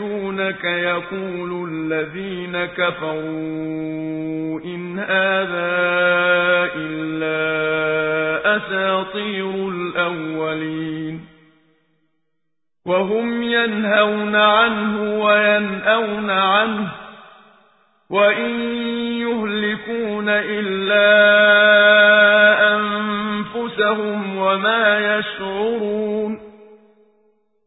يجادلونك يقول الذين كفروا إن هذا إلا أساطير الأولين وهم ينهون عنه وينأون عنه وإن يهلكون إلا أنفسهم وما يشعرون